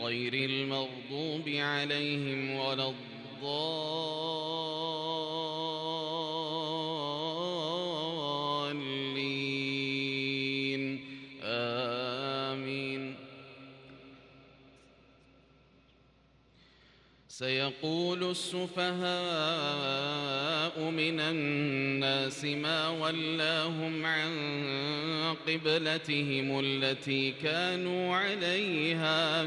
غير المغضوب عليهم ولا الضالين. آمين. سيقول السفهاء من الناس ما ولاهم عن قبلتهم التي كانوا عليها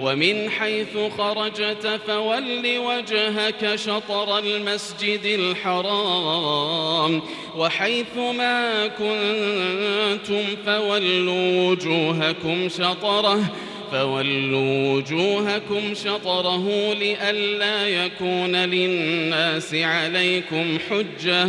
ومن حيث خرجت فول وجهك شطر المسجد الحرام وحيث ما كنتم فولوا وجوهكم شطره فولوا وجوهكم شطره لئلا يكون للناس عليكم حجة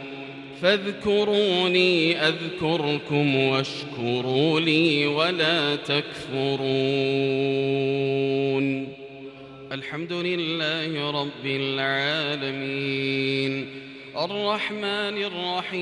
فاذكروني أذكركم واشكروا لي ولا تكفرون. الحمد لله رب العالمين. الرحمن الرحيم.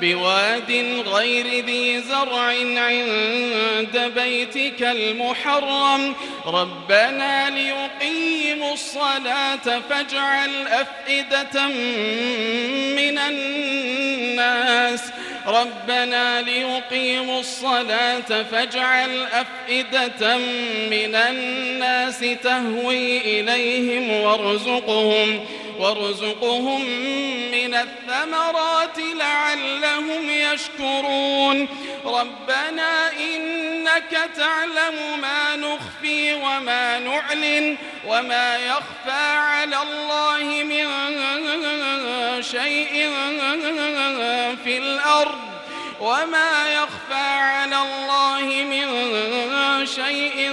بواد غير ذي زرع عند بيتك المحرم. ربنا ليقيموا الصلاة فاجعل أفئدة من الناس. ربنا ليقيموا الصلاة فاجعل أفئدة من الناس تهوي إليهم وارزقهم. وارزقهم من الثمرات لعلهم يشكرون. ربنا إنك تعلم ما نخفي وما نعلن وما يخفى على الله من شيء في الأرض وما يخفى على الله من شيء